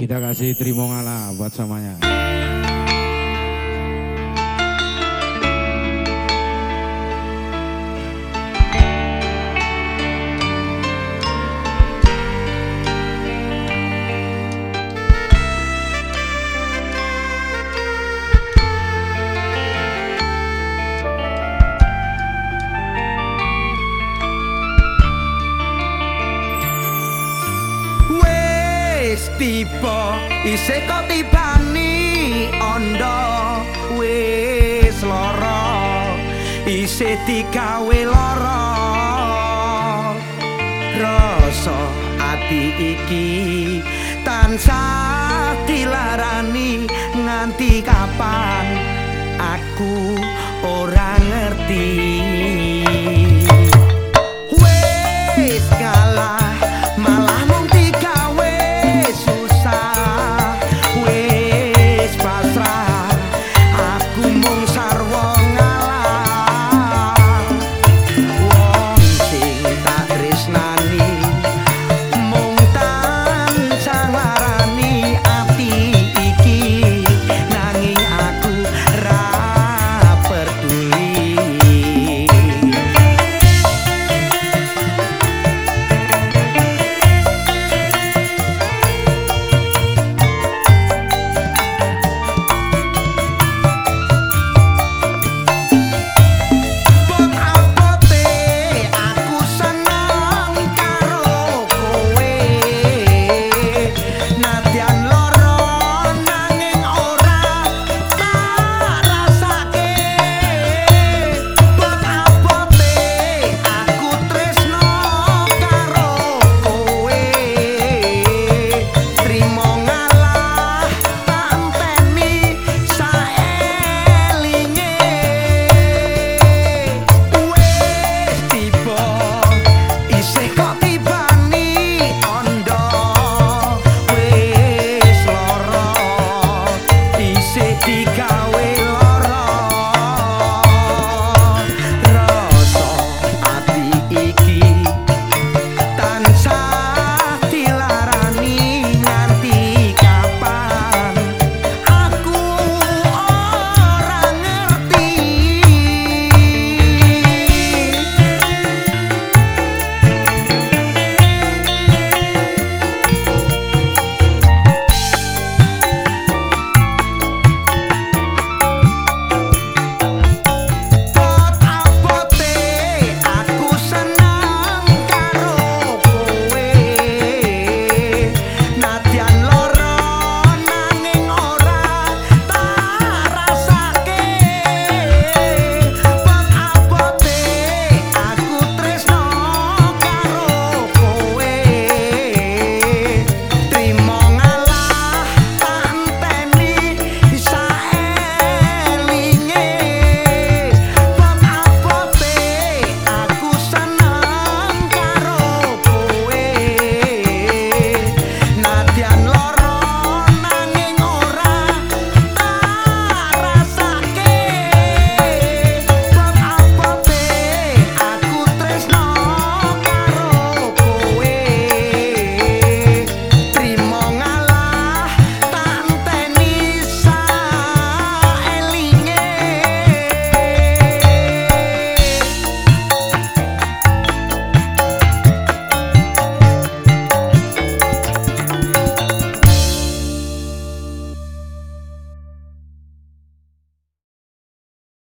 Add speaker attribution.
Speaker 1: Kita kasih terima ngalah buat semuanya.
Speaker 2: Tiba. Isih kok tibani ondo wis lara. Isih digawe lara. Rasa ati iki tansah